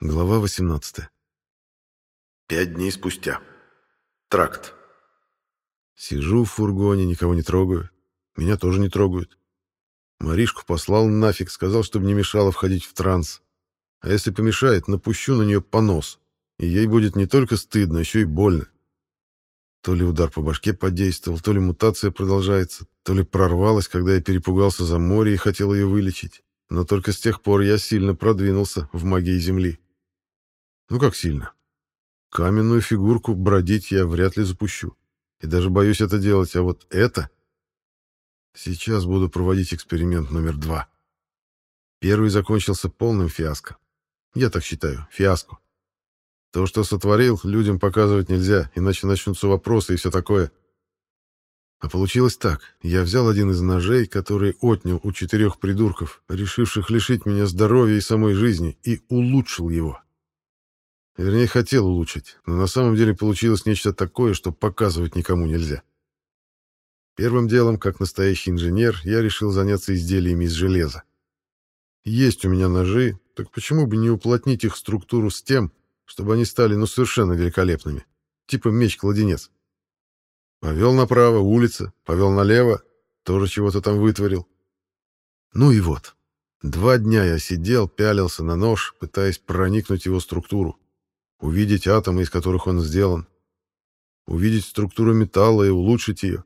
Глава 18. Пять дней спустя. Тракт. Сижу в фургоне, никого не трогаю. Меня тоже не трогают. Маришку послал нафиг, сказал, чтобы не мешало входить в транс. А если помешает, напущу на нее понос. И ей будет не только стыдно, еще и больно. То ли удар по башке подействовал, то ли мутация продолжается, то ли прорвалась, когда я перепугался за море и хотел ее вылечить. Но только с тех пор я сильно продвинулся в магии Земли. Ну как сильно? Каменную фигурку бродить я вряд ли запущу. И даже боюсь это делать, а вот это... Сейчас буду проводить эксперимент номер два. Первый закончился полным фиаско. Я так считаю, фиаско. То, что сотворил, людям показывать нельзя, иначе начнутся вопросы и все такое. А получилось так. Я взял один из ножей, который отнял у четырех придурков, решивших лишить меня здоровья и самой жизни, и улучшил его. Вернее, хотел улучшить, но на самом деле получилось нечто такое, что показывать никому нельзя. Первым делом, как настоящий инженер, я решил заняться изделиями из железа. Есть у меня ножи, так почему бы не уплотнить их структуру с тем, чтобы они стали ну совершенно великолепными, типа меч-кладенец. Повел направо, улица, повел налево, тоже чего-то там вытворил. Ну и вот. Два дня я сидел, пялился на нож, пытаясь проникнуть его структуру увидеть атомы, из которых он сделан, увидеть структуру металла и улучшить ее.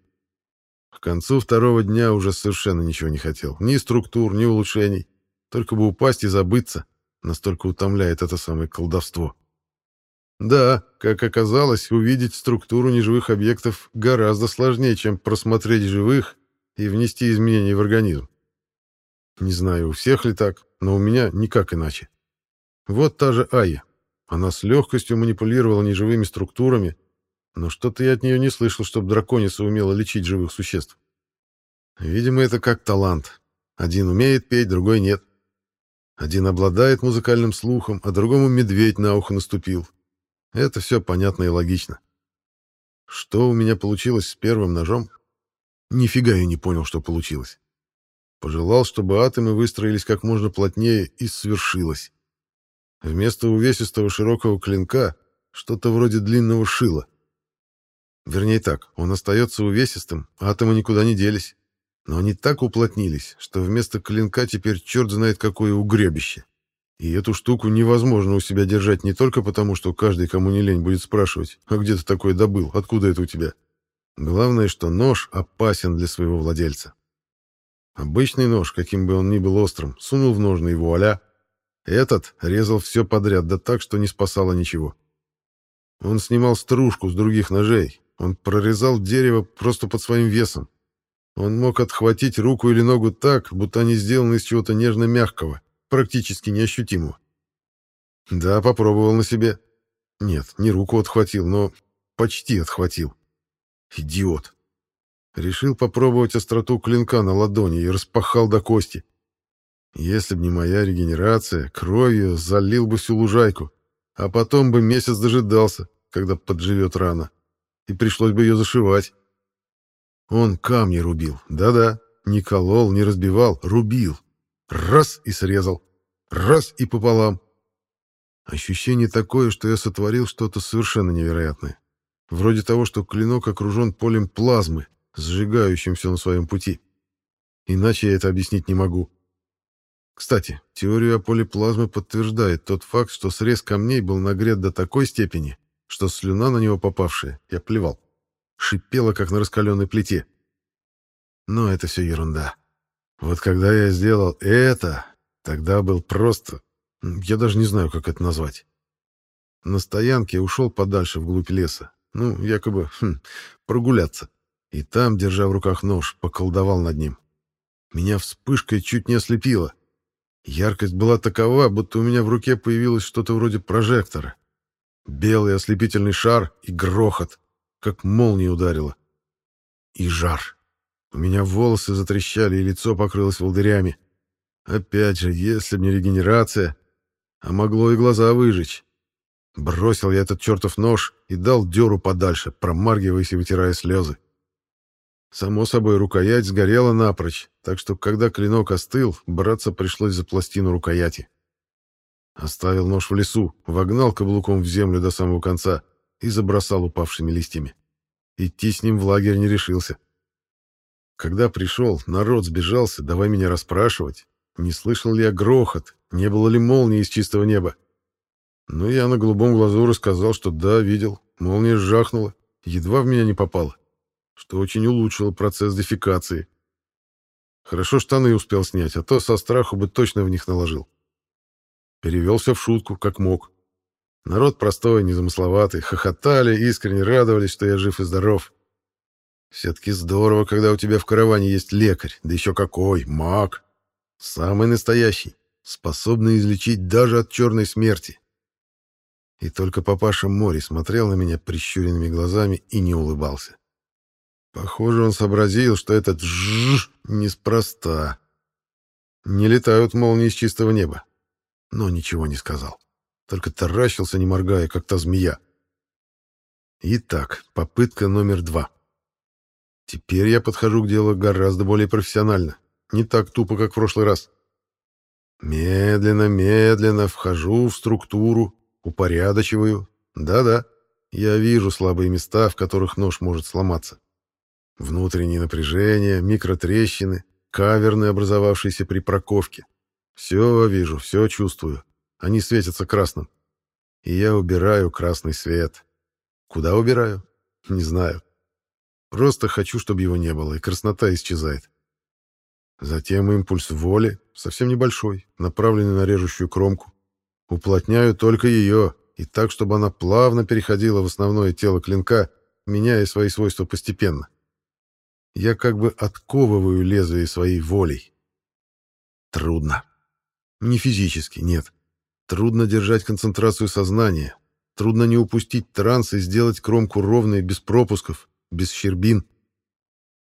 К концу второго дня уже совершенно ничего не хотел. Ни структур, ни улучшений. Только бы упасть и забыться. Настолько утомляет это самое колдовство. Да, как оказалось, увидеть структуру неживых объектов гораздо сложнее, чем просмотреть живых и внести изменения в организм. Не знаю, у всех ли так, но у меня никак иначе. Вот та же Ая. Она с легкостью манипулировала неживыми структурами, но что-то я от нее не слышал, чтобы драконица умела лечить живых существ. Видимо, это как талант. Один умеет петь, другой нет. Один обладает музыкальным слухом, а другому медведь на ухо наступил. Это все понятно и логично. Что у меня получилось с первым ножом? Нифига я не понял, что получилось. Пожелал, чтобы атомы выстроились как можно плотнее, и свершилось. Вместо увесистого широкого клинка что-то вроде длинного шила. Вернее так, он остается увесистым, атомы никуда не делись. Но они так уплотнились, что вместо клинка теперь черт знает какое угребище. И эту штуку невозможно у себя держать не только потому, что каждый, кому не лень, будет спрашивать, а где ты такое добыл, откуда это у тебя. Главное, что нож опасен для своего владельца. Обычный нож, каким бы он ни был острым, сунул в ножны и вуаля, этот резал все подряд, да так, что не спасало ничего. Он снимал стружку с других ножей. Он прорезал дерево просто под своим весом. Он мог отхватить руку или ногу так, будто они сделаны из чего-то нежно-мягкого, практически неощутимого. Да, попробовал на себе. Нет, не руку отхватил, но почти отхватил. Идиот. Решил попробовать остроту клинка на ладони и распахал до кости. Если б не моя регенерация, кровью залил бы всю лужайку, а потом бы месяц дожидался, когда подживет рана, и пришлось бы ее зашивать. Он камни рубил, да-да, не колол, не разбивал, рубил. Раз и срезал, раз и пополам. Ощущение такое, что я сотворил что-то совершенно невероятное. Вроде того, что клинок окружен полем плазмы, сжигающим все на своем пути. Иначе я это объяснить не могу. Кстати, теорию о поле плазмы подтверждает тот факт, что срез камней был нагрет до такой степени, что слюна на него попавшая, я плевал, шипела, как на раскаленной плите. Но это все ерунда. Вот когда я сделал это, тогда был просто... Я даже не знаю, как это назвать. На стоянке ушел подальше вглубь леса. Ну, якобы, хм, прогуляться. И там, держа в руках нож, поколдовал над ним. Меня вспышкой чуть не ослепило. Яркость была такова, будто у меня в руке появилось что-то вроде прожектора. Белый ослепительный шар и грохот, как молния ударила. И жар. У меня волосы затрещали, и лицо покрылось волдырями. Опять же, если б не регенерация, а могло и глаза выжечь. Бросил я этот чертов нож и дал дёру подальше, промаргиваясь и вытирая слезы. Само собой, рукоять сгорела напрочь, так что, когда клинок остыл, браться пришлось за пластину рукояти. Оставил нож в лесу, вогнал каблуком в землю до самого конца и забросал упавшими листьями. Идти с ним в лагерь не решился. Когда пришел, народ сбежался, давай меня расспрашивать, не слышал ли я грохот, не было ли молнии из чистого неба. Ну, я на голубом глазу рассказал, что да, видел, молния жахнула, едва в меня не попала, что очень улучшило процесс дефекации. Хорошо штаны успел снять, а то со страху бы точно в них наложил. Перевел все в шутку, как мог. Народ простой, незамысловатый, хохотали, искренне радовались, что я жив и здоров. Все-таки здорово, когда у тебя в караване есть лекарь, да еще какой, маг. Самый настоящий, способный излечить даже от черной смерти. И только папаша Мори смотрел на меня прищуренными глазами и не улыбался. Похоже, он сообразил, что этот «жжж» неспроста. Не летают молнии из чистого неба. Но ничего не сказал. Только таращился, не моргая, как та змея. Итак, попытка номер два. Теперь я подхожу к делу гораздо более профессионально. Не так тупо, как в прошлый раз. Медленно, медленно вхожу в структуру, упорядочиваю. Да-да, я вижу слабые места, в которых нож может сломаться. Внутреннее напряжение, микротрещины, каверны, образовавшиеся при проковке. Все вижу, все чувствую. Они светятся красным. И я убираю красный свет. Куда убираю? Не знаю. Просто хочу, чтобы его не было, и краснота исчезает. Затем импульс воли, совсем небольшой, направленный на режущую кромку. Уплотняю только ее, и так, чтобы она плавно переходила в основное тело клинка, меняя свои свойства постепенно. Я как бы отковываю лезвие своей волей. Трудно. Не физически, нет. Трудно держать концентрацию сознания. Трудно не упустить транс и сделать кромку ровной, без пропусков, без щербин.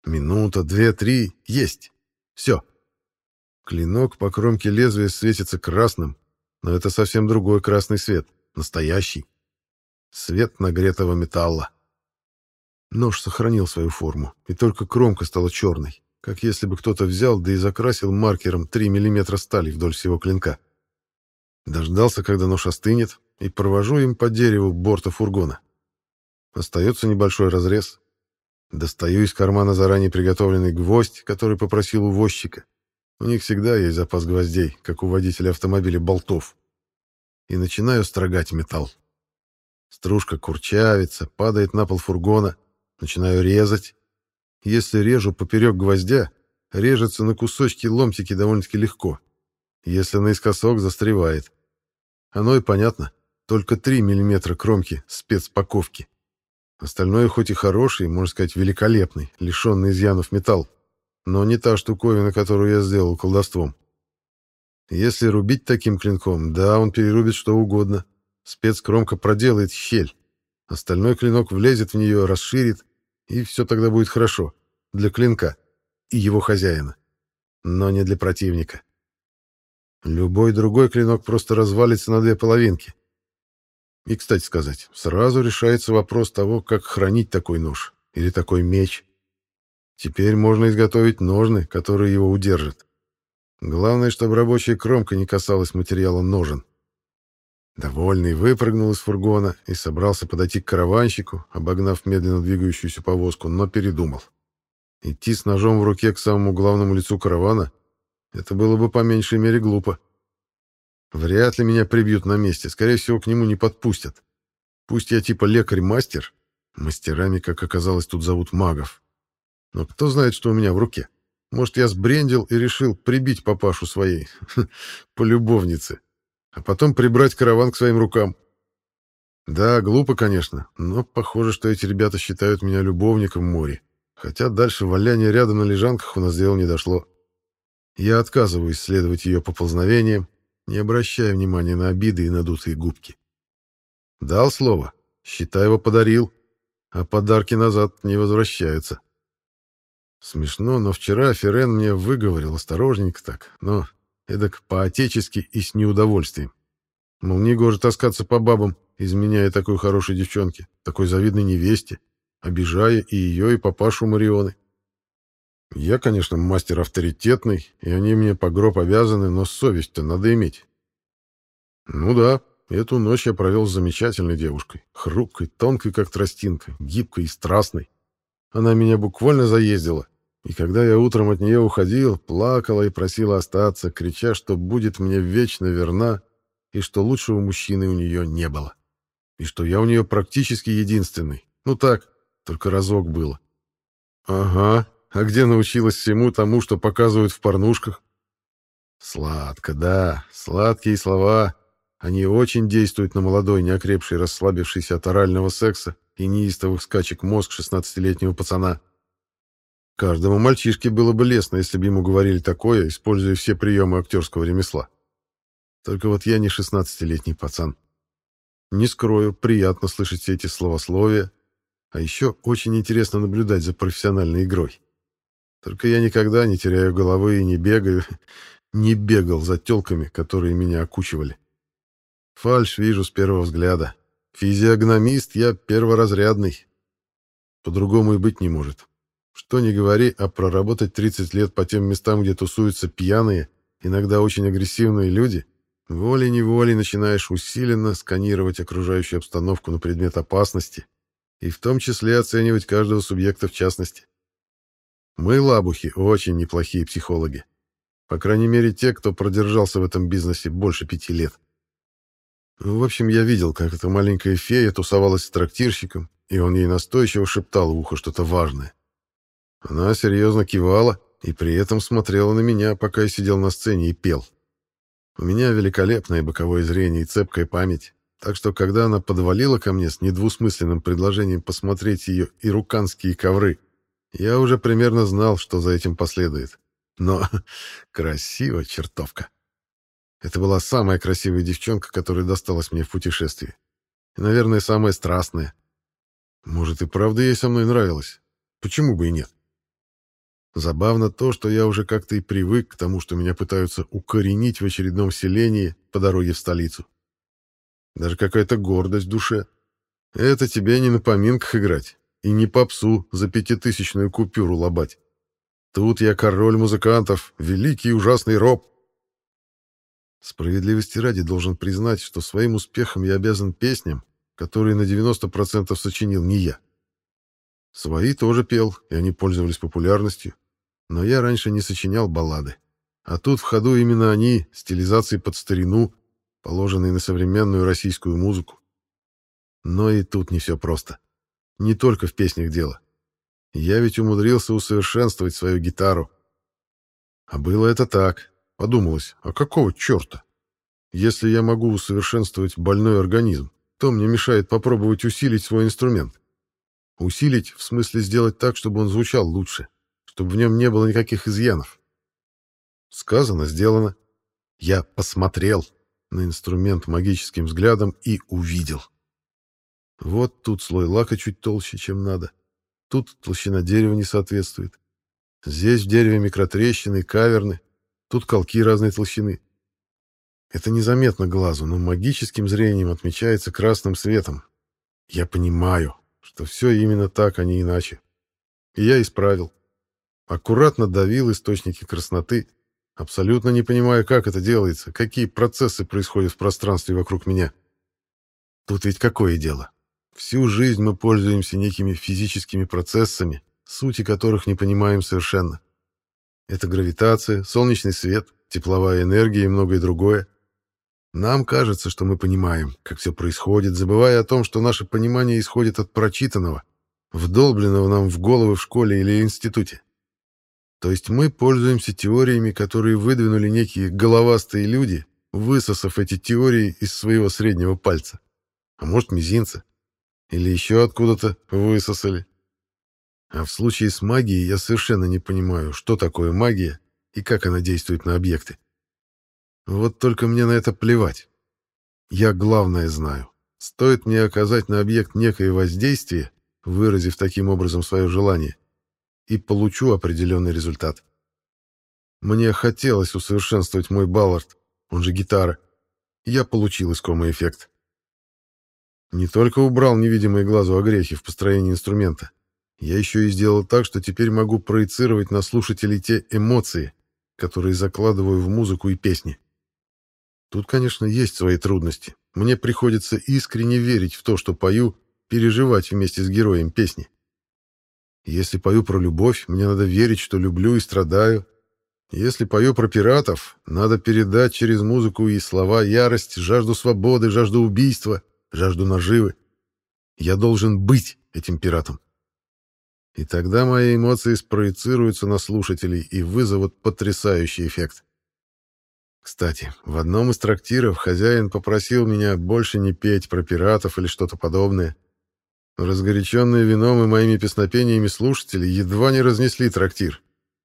Минута, две, три. Есть. Все. Клинок по кромке лезвия светится красным, но это совсем другой красный свет, настоящий. Свет нагретого металла. Нож сохранил свою форму, и только кромка стала черной, как если бы кто-то взял да и закрасил маркером 3 мм стали вдоль всего клинка. Дождался, когда нож остынет, и провожу им по дереву борта фургона. Остается небольшой разрез. Достаю из кармана заранее приготовленный гвоздь, который попросил у возчика. У них всегда есть запас гвоздей, как у водителя автомобиля болтов. И начинаю строгать металл. Стружка курчавится, падает на пол фургона. Начинаю резать. Если режу поперек гвоздя, режется на кусочки ломтики довольно-таки легко. Если наискосок, застревает. Оно и понятно. Только 3 мм кромки спецпаковки. Остальное хоть и хороший, можно сказать, великолепный, лишенный изъянов металл, но не та штуковина, которую я сделал колдовством. Если рубить таким клинком, да, он перерубит что угодно. Спецкромка проделает щель. Остальной клинок влезет в нее, расширит, и все тогда будет хорошо. Для клинка и его хозяина. Но не для противника. Любой другой клинок просто развалится на две половинки. И, кстати сказать, сразу решается вопрос того, как хранить такой нож или такой меч. Теперь можно изготовить ножны, которые его удержат. Главное, чтобы рабочая кромка не касалась материала ножен. Довольный выпрыгнул из фургона и собрался подойти к караванщику, обогнав медленно двигающуюся повозку, но передумал. Идти с ножом в руке к самому главному лицу каравана — это было бы по меньшей мере глупо. Вряд ли меня прибьют на месте, скорее всего, к нему не подпустят. Пусть я типа лекарь-мастер, мастерами, как оказалось, тут зовут магов. Но кто знает, что у меня в руке? Может, я сбрендил и решил прибить папашу своей полюбовнице, а потом прибрать караван к своим рукам. Да, глупо, конечно, но похоже, что эти ребята считают меня любовником море, хотя дальше валяние рядом на лежанках у нас дело не дошло. Я отказываюсь следовать ее поползновениям, не обращая внимания на обиды и надутые губки. Дал слово, считай его подарил, а подарки назад не возвращаются. Смешно, но вчера Ферен мне выговорил осторожненько так, но эдак по-отечески и с неудовольствием. Мол, не гоже таскаться по бабам, изменяя такой хорошей девчонке, такой завидной невесте, обижая и ее, и папашу Марионы. Я, конечно, мастер авторитетный, и они мне по гроб обязаны, но совесть-то надо иметь. Ну да, эту ночь я провел с замечательной девушкой. Хрупкой, тонкой, как тростинка, гибкой и страстной. Она меня буквально заездила. И когда я утром от нее уходил, плакала и просила остаться, крича, что будет мне вечно верна и что лучшего мужчины у нее не было. И что я у нее практически единственный. Ну так, только разок было. Ага, а где научилась всему тому, что показывают в порнушках? Сладко, да, сладкие слова. Они очень действуют на молодой, неокрепший, расслабившийся от орального секса и неистовых скачек мозг 16-летнего пацана. Каждому мальчишке было бы лестно, если бы ему говорили такое, используя все приемы актерского ремесла. Только вот я не 16-летний пацан. Не скрою, приятно слышать все эти словословия, а еще очень интересно наблюдать за профессиональной игрой. Только я никогда не теряю головы и не бегаю, не бегал за телками, которые меня окучивали. Фальш вижу с первого взгляда. Физиогномист я перворазрядный. По-другому и быть не может. Что ни говори, а проработать 30 лет по тем местам, где тусуются пьяные, иногда очень агрессивные люди, волей-неволей начинаешь усиленно сканировать окружающую обстановку на предмет опасности и в том числе оценивать каждого субъекта в частности. Мы, лабухи, очень неплохие психологи. По крайней мере, те, кто продержался в этом бизнесе больше пяти лет. В общем, я видел, как эта маленькая фея тусовалась с трактирщиком, и он ей настойчиво шептал в ухо что-то важное. Она серьезно кивала и при этом смотрела на меня, пока я сидел на сцене и пел. У меня великолепное боковое зрение и цепкая память, так что когда она подвалила ко мне с недвусмысленным предложением посмотреть ее ируканские ковры, я уже примерно знал, что за этим последует. Но красиво, чертовка. Это была самая красивая девчонка, которая досталась мне в путешествии. И, наверное, самая страстная. Может, и правда ей со мной нравилось. Почему бы и нет? Забавно то, что я уже как-то и привык к тому, что меня пытаются укоренить в очередном селении по дороге в столицу. Даже какая-то гордость в душе. Это тебе не на поминках играть и не попсу за пятитысячную купюру лобать. Тут я король музыкантов, великий и ужасный роб. Справедливости ради должен признать, что своим успехом я обязан песням, которые на 90% сочинил не я. Свои тоже пел, и они пользовались популярностью. Но я раньше не сочинял баллады. А тут в ходу именно они, стилизации под старину, положенные на современную российскую музыку. Но и тут не все просто. Не только в песнях дело. Я ведь умудрился усовершенствовать свою гитару. А было это так. Подумалось, а какого черта? Если я могу усовершенствовать больной организм, то мне мешает попробовать усилить свой инструмент. Усилить в смысле сделать так, чтобы он звучал лучше, чтобы в нем не было никаких изъянов. Сказано, сделано. Я посмотрел на инструмент магическим взглядом и увидел. Вот тут слой лака чуть толще, чем надо. Тут толщина дерева не соответствует. Здесь в дереве микротрещины, каверны. Тут колки разной толщины. Это незаметно глазу, но магическим зрением отмечается красным светом. Я понимаю, что все именно так, а не иначе. И я исправил. Аккуратно давил источники красноты, абсолютно не понимая, как это делается, какие процессы происходят в пространстве вокруг меня. Тут ведь какое дело? Всю жизнь мы пользуемся некими физическими процессами, сути которых не понимаем совершенно. Это гравитация, солнечный свет, тепловая энергия и многое другое. Нам кажется, что мы понимаем, как все происходит, забывая о том, что наше понимание исходит от прочитанного, вдолбленного нам в головы в школе или институте. То есть мы пользуемся теориями, которые выдвинули некие головастые люди, высосав эти теории из своего среднего пальца, а может мизинца. Или еще откуда-то высосали. А в случае с магией я совершенно не понимаю, что такое магия и как она действует на объекты. Вот только мне на это плевать. Я главное знаю. Стоит мне оказать на объект некое воздействие, выразив таким образом свое желание, и получу определенный результат. Мне хотелось усовершенствовать мой баллард, он же гитара. Я получил искомый эффект. Не только убрал невидимые глазу огрехи в построении инструмента, я еще и сделал так, что теперь могу проецировать на слушателей те эмоции, которые закладываю в музыку и песни. Тут, конечно, есть свои трудности. Мне приходится искренне верить в то, что пою, переживать вместе с героем песни. Если пою про любовь, мне надо верить, что люблю и страдаю. Если пою про пиратов, надо передать через музыку и слова ярость, жажду свободы, жажду убийства, жажду наживы. Я должен быть этим пиратом. И тогда мои эмоции спроецируются на слушателей и вызовут потрясающий эффект. Кстати, в одном из трактиров хозяин попросил меня больше не петь про пиратов или что-то подобное. Разгоряченные вином и моими песнопениями слушатели едва не разнесли трактир.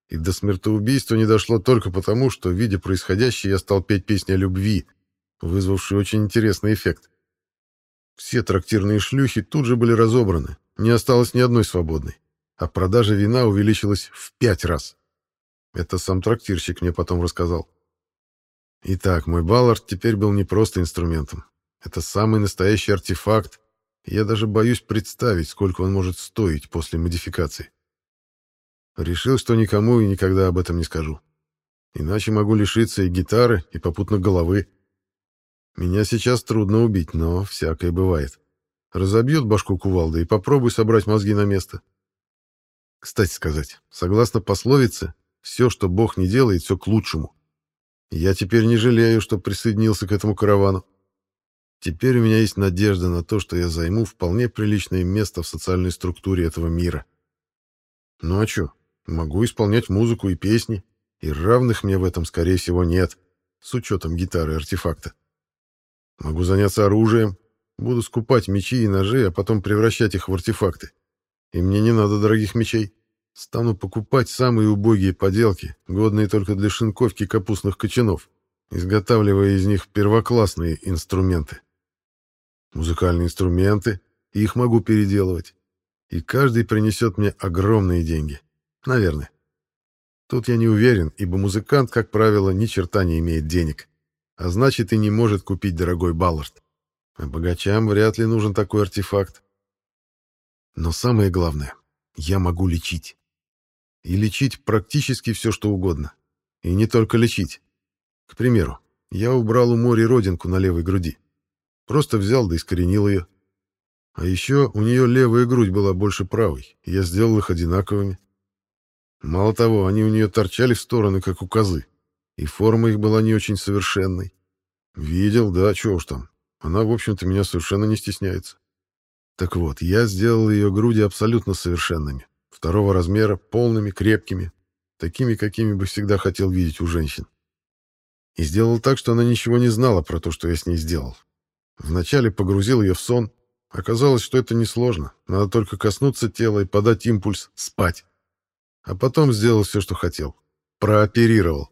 И до смертоубийства не дошло только потому, что, видя происходящее, я стал петь песни о любви, вызвавшую очень интересный эффект. Все трактирные шлюхи тут же были разобраны, не осталось ни одной свободной, а продажа вина увеличилась в пять раз. Это сам трактирщик мне потом рассказал. Итак, мой Баллард теперь был не просто инструментом. Это самый настоящий артефакт, я даже боюсь представить, сколько он может стоить после модификации. Решил, что никому и никогда об этом не скажу. Иначе могу лишиться и гитары, и попутно головы. Меня сейчас трудно убить, но всякое бывает. Разобьют башку кувалда и попробуй собрать мозги на место. Кстати сказать, согласно пословице, все, что Бог не делает, все к лучшему. Я теперь не жалею, что присоединился к этому каравану. Теперь у меня есть надежда на то, что я займу вполне приличное место в социальной структуре этого мира. Что? Могу исполнять музыку и песни, и равных мне в этом, скорее всего, нет, с учетом гитары и артефакта. Могу заняться оружием, буду скупать мечи и ножи, а потом превращать их в артефакты. И мне не надо дорогих мечей. Стану покупать самые убогие поделки, годные только для шинковки капустных кочанов, изготавливая из них первоклассные инструменты. Музыкальные инструменты, их могу переделывать. И каждый принесет мне огромные деньги. Наверное. Тут я не уверен, ибо музыкант, как правило, ни черта не имеет денег, а значит и не может купить дорогой Баллард. А богачам вряд ли нужен такой артефакт. Но самое главное, я могу лечить. И лечить практически все, что угодно. И не только лечить. К примеру, я убрал у Мори родинку на левой груди. Просто взял да искоренил ее. А еще у нее левая грудь была больше правой, я сделал их одинаковыми. Мало того, они у нее торчали в стороны, как у козы, и форма их была не очень совершенной. Видел, да, чего уж там. Она, в общем-то, меня совершенно не стесняется. Так вот, я сделал ее груди абсолютно совершенными, второго размера, полными, крепкими, такими, какими бы всегда хотел видеть у женщин. И сделал так, что она ничего не знала про то, что я с ней сделал. Вначале погрузил ее в сон. Оказалось, что это несложно. Надо только коснуться тела и подать импульс «спать» а потом сделал все, что хотел. Прооперировал.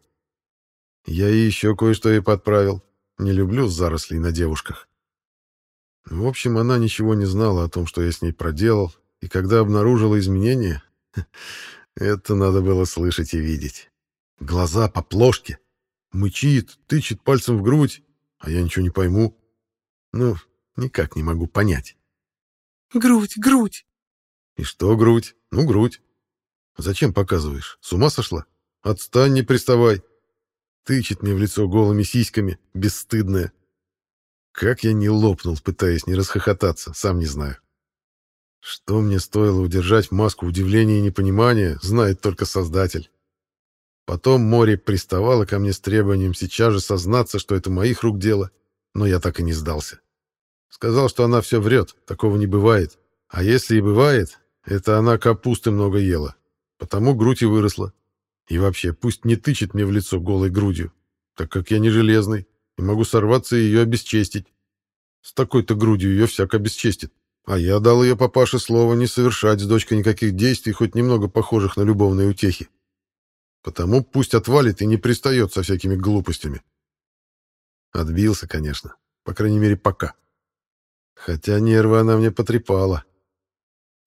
Я и еще кое-что ей подправил. Не люблю зарослей на девушках. В общем, она ничего не знала о том, что я с ней проделал, и когда обнаружила изменения, это надо было слышать и видеть. Глаза по плошке, мычит, тычет пальцем в грудь, а я ничего не пойму. Ну, никак не могу понять. «Грудь, грудь!» «И что грудь? Ну, грудь. Зачем показываешь? С ума сошла? Отстань, не приставай. Тычет мне в лицо голыми сиськами, бесстыдная. Как я не лопнул, пытаясь не расхохотаться, сам не знаю. Что мне стоило удержать маску удивления и непонимания, знает только Создатель. Потом море приставало ко мне с требованием сейчас же сознаться, что это моих рук дело, но я так и не сдался. Сказал, что она все врет, такого не бывает. А если и бывает, это она капусты много ела. Потому грудь и выросла. И вообще, пусть не тычет мне в лицо голой грудью, так как я не железный и могу сорваться и ее обесчестить. С такой-то грудью ее всяк обесчестит. А я дал ее папаше слово не совершать с дочкой никаких действий, хоть немного похожих на любовные утехи. Потому пусть отвалит и не пристает со всякими глупостями. Отбился, конечно. По крайней мере, пока. Хотя нервы она мне потрепала.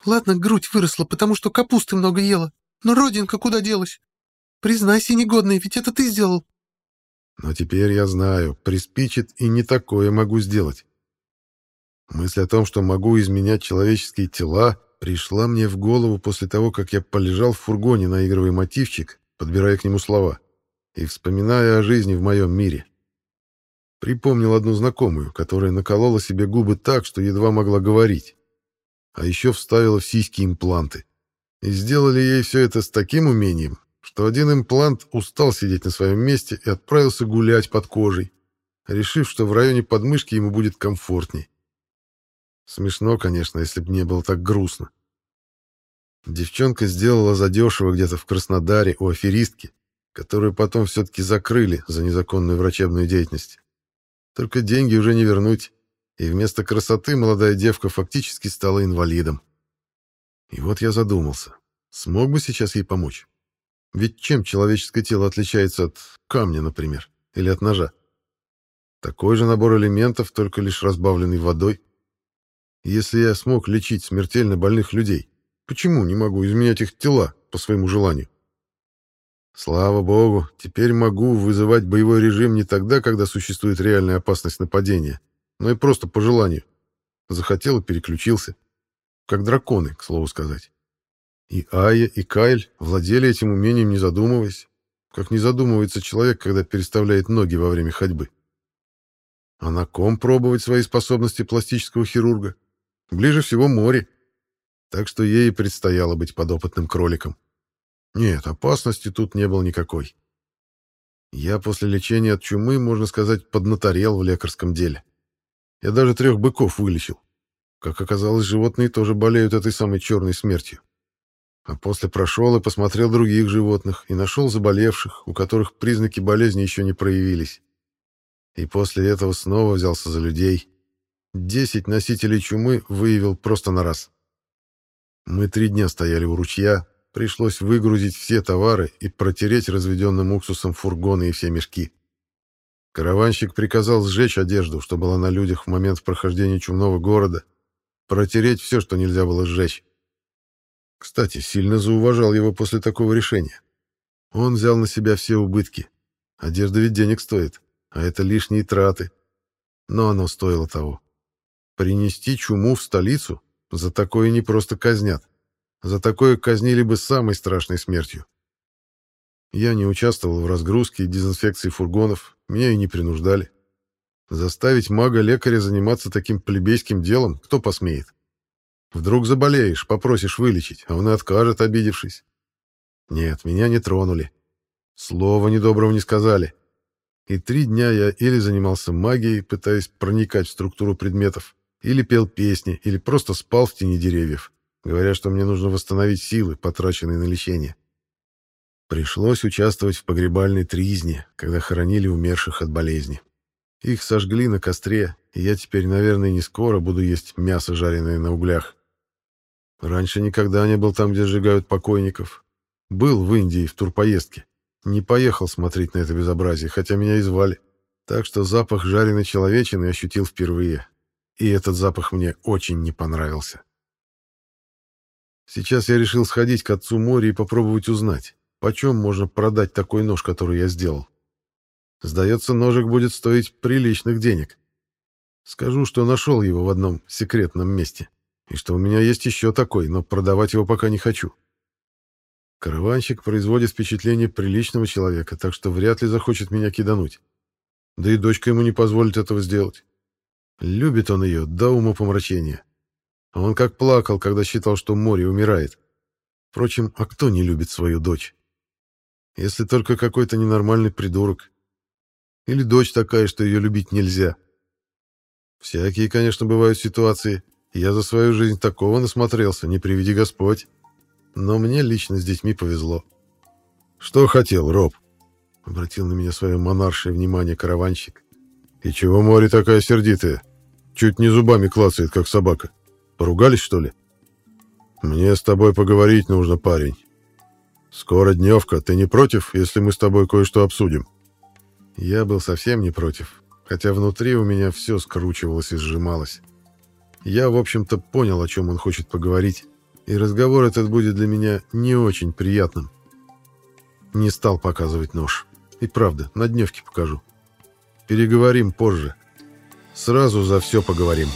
«Ладно, грудь выросла, потому что капусты много ела. Но родинка куда делась? Признайся, негодный, ведь это ты сделал. Но теперь я знаю, приспичит и не такое могу сделать. Мысль о том, что могу изменять человеческие тела, пришла мне в голову после того, как я полежал в фургоне, наигрывая мотивчик, подбирая к нему слова, и вспоминая о жизни в моем мире. Припомнил одну знакомую, которая наколола себе губы так, что едва могла говорить. А еще вставила в сиськи импланты. И сделали ей все это с таким умением, что один имплант устал сидеть на своем месте и отправился гулять под кожей, решив, что в районе подмышки ему будет комфортней. Смешно, конечно, если бы не было так грустно. Девчонка сделала задешево где-то в Краснодаре у аферистки, которую потом все-таки закрыли за незаконную врачебную деятельность. Только деньги уже не вернуть, и вместо красоты молодая девка фактически стала инвалидом. И вот я задумался, смог бы сейчас ей помочь? Ведь чем человеческое тело отличается от камня, например, или от ножа? Такой же набор элементов, только лишь разбавленный водой. Если я смог лечить смертельно больных людей, почему не могу изменять их тела по своему желанию? Слава богу, теперь могу вызывать боевой режим не тогда, когда существует реальная опасность нападения, но и просто по желанию. Захотел и переключился. Как драконы, к слову сказать. И Ая, и Кайль владели этим умением, не задумываясь, как не задумывается человек, когда переставляет ноги во время ходьбы. А на ком пробовать свои способности пластического хирурга? Ближе всего море. Так что ей предстояло быть подопытным кроликом. Нет, опасности тут не было никакой. Я после лечения от чумы, можно сказать, поднаторел в лекарском деле. Я даже трех быков вылечил. Как оказалось, животные тоже болеют этой самой черной смертью. А после прошел и посмотрел других животных и нашел заболевших, у которых признаки болезни еще не проявились. И после этого снова взялся за людей. Десять носителей чумы выявил просто на раз. Мы три дня стояли у ручья, Пришлось выгрузить все товары и протереть разведенным уксусом фургоны и все мешки. Караванщик приказал сжечь одежду, что была на людях в момент прохождения чумного города, протереть все, что нельзя было сжечь. Кстати, сильно зауважал его после такого решения. Он взял на себя все убытки. Одежда ведь денег стоит, а это лишние траты. Но оно стоило того. Принести чуму в столицу за такое не просто казнят. За такое казнили бы самой страшной смертью. Я не участвовал в разгрузке и дезинфекции фургонов, меня и не принуждали. Заставить мага-лекаря заниматься таким плебейским делом кто посмеет? Вдруг заболеешь, попросишь вылечить, а он и откажет, обидевшись. Нет, меня не тронули. Слова недоброго не сказали. И три дня я или занимался магией, пытаясь проникать в структуру предметов, или пел песни, или просто спал в тени деревьев говоря, что мне нужно восстановить силы, потраченные на лечение. Пришлось участвовать в погребальной тризне, когда хоронили умерших от болезни. Их сожгли на костре, и я теперь, наверное, не скоро буду есть мясо, жареное на углях. Раньше никогда не был там, где сжигают покойников. Был в Индии в турпоездке. Не поехал смотреть на это безобразие, хотя меня и звали. Так что запах жареной человечины ощутил впервые. И этот запах мне очень не понравился. Сейчас я решил сходить к отцу Мори и попробовать узнать, почем можно продать такой нож, который я сделал. Сдается, ножик будет стоить приличных денег. Скажу, что нашел его в одном секретном месте, и что у меня есть еще такой, но продавать его пока не хочу. Караванщик производит впечатление приличного человека, так что вряд ли захочет меня кидануть. Да и дочка ему не позволит этого сделать. Любит он ее до умопомрачения. А он как плакал, когда считал, что море умирает. Впрочем, а кто не любит свою дочь? Если только какой-то ненормальный придурок. Или дочь такая, что ее любить нельзя. Всякие, конечно, бывают ситуации. Я за свою жизнь такого насмотрелся, не приведи Господь. Но мне лично с детьми повезло. «Что хотел, Роб?» — обратил на меня свое монаршее внимание караванщик. «И чего море такая сердитая? Чуть не зубами клацает, как собака». Поругались, что ли? Мне с тобой поговорить нужно, парень. Скоро дневка. Ты не против, если мы с тобой кое-что обсудим? Я был совсем не против, хотя внутри у меня все скручивалось и сжималось. Я, в общем-то, понял, о чем он хочет поговорить, и разговор этот будет для меня не очень приятным. Не стал показывать нож. И правда, на дневке покажу. Переговорим позже. Сразу за все поговорим.